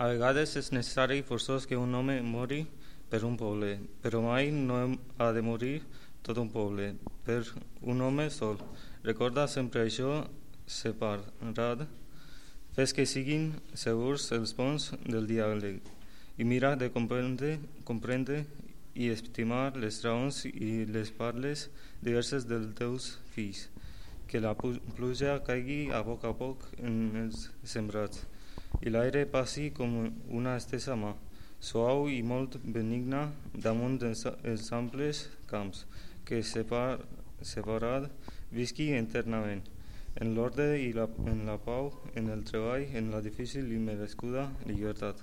A vegades és necessari forçós que un home mori per un poble, però mai no ha de morir tot un poble per un home sol. Recorda sempre això separat. Fes que siguin segurs els ponts del diàleg i mira de comprendre, comprendre i estimar les raons i les parles diverses dels teus fills. Que la pluja caigui a poc a poc en els sembrats i l'aire passi com una estesa mà, suau i molt benigna damunt els amples camps, que separ, separat visqui eternament, en l'ordre i la, en la pau, en el treball, en la difícil i merescuda llibertat.